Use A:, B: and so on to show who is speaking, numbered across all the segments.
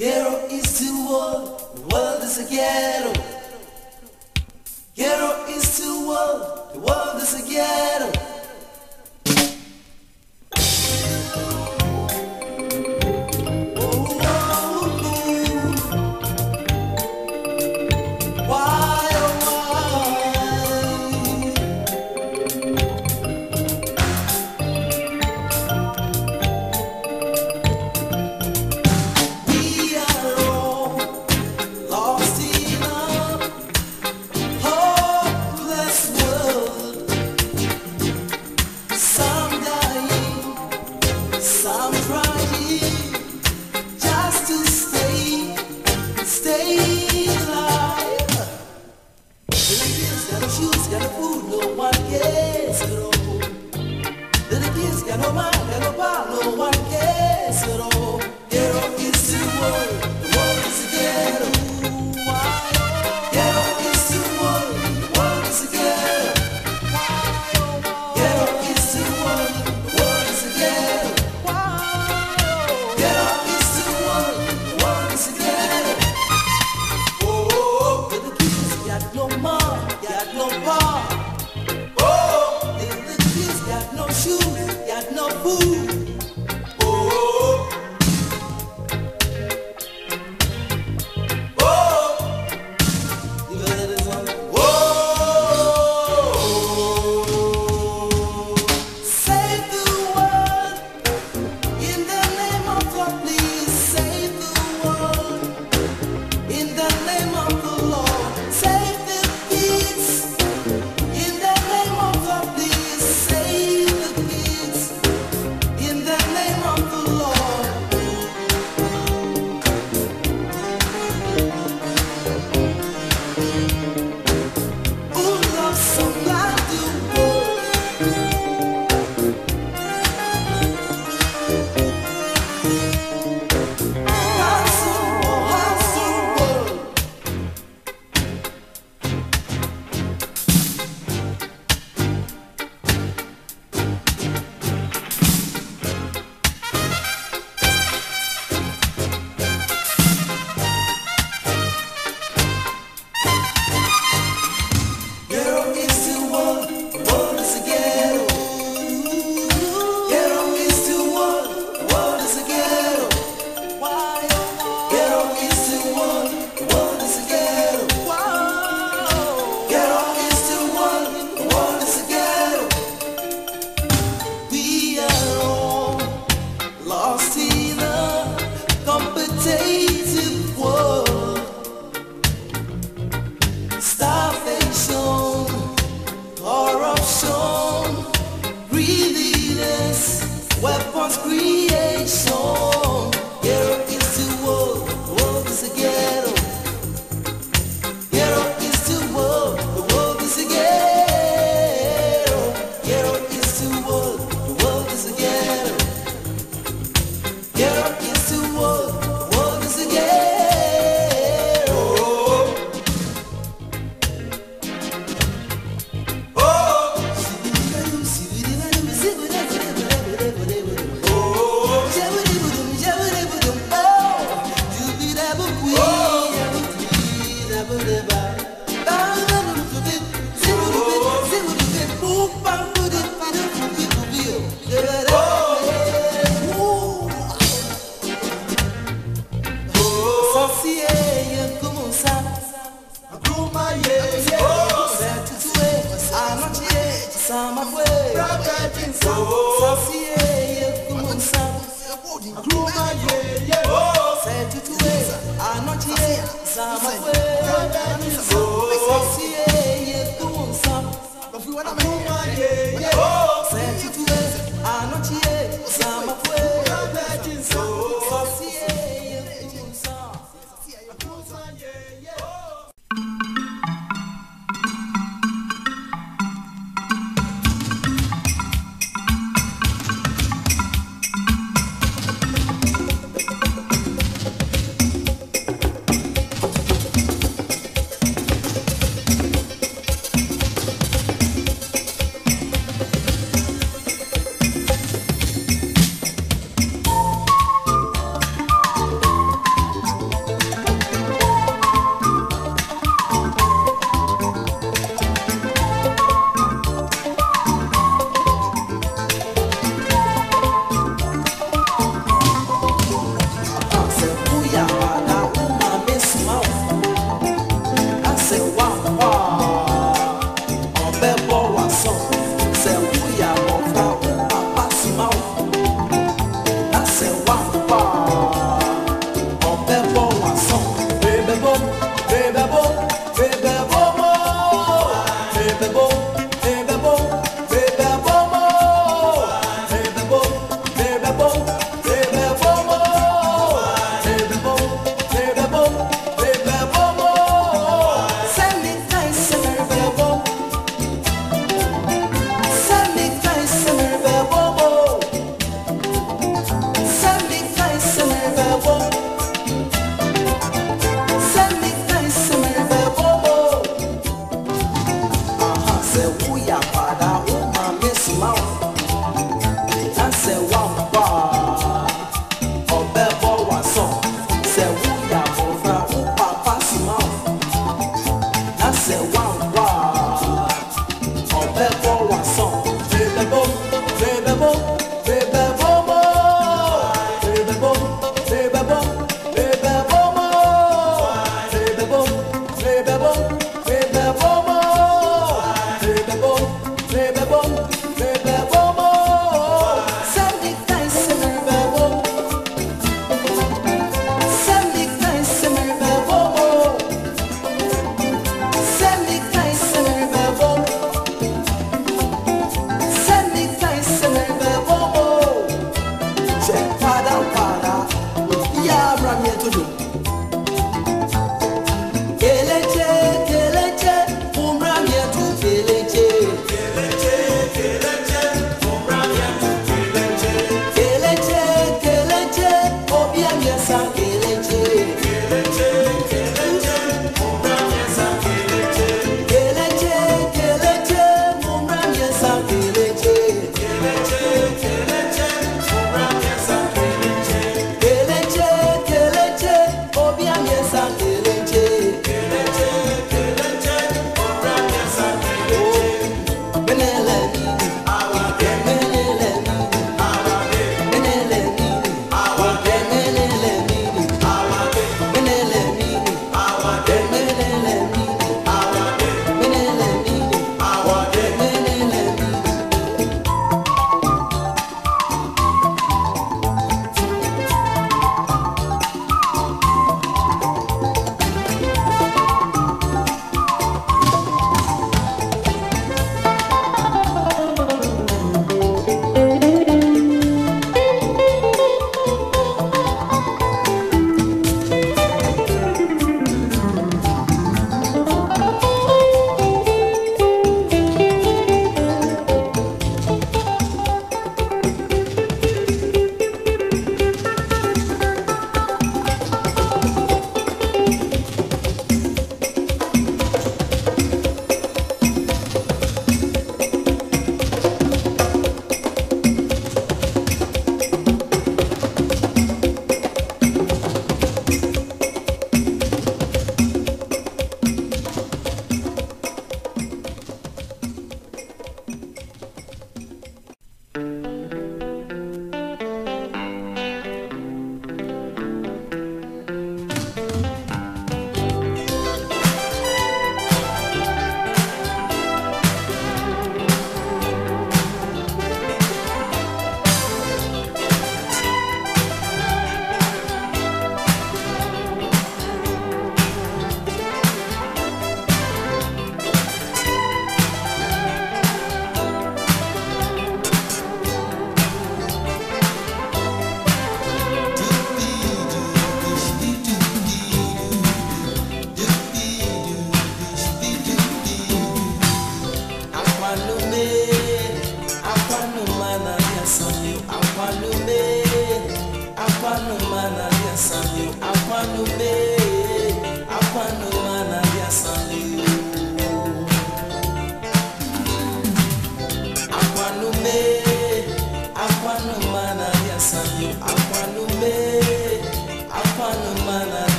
A: Ghetto is the world, the world is a ghetto. Ghetto is the world, the world is a ghetto.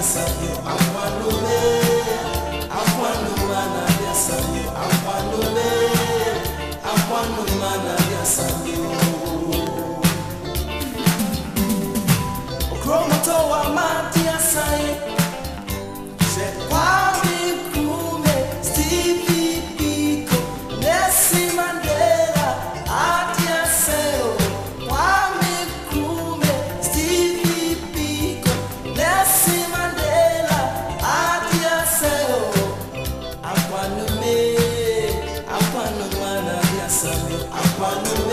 A: dance of. Panu.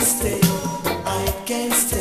A: stay, I can't stay.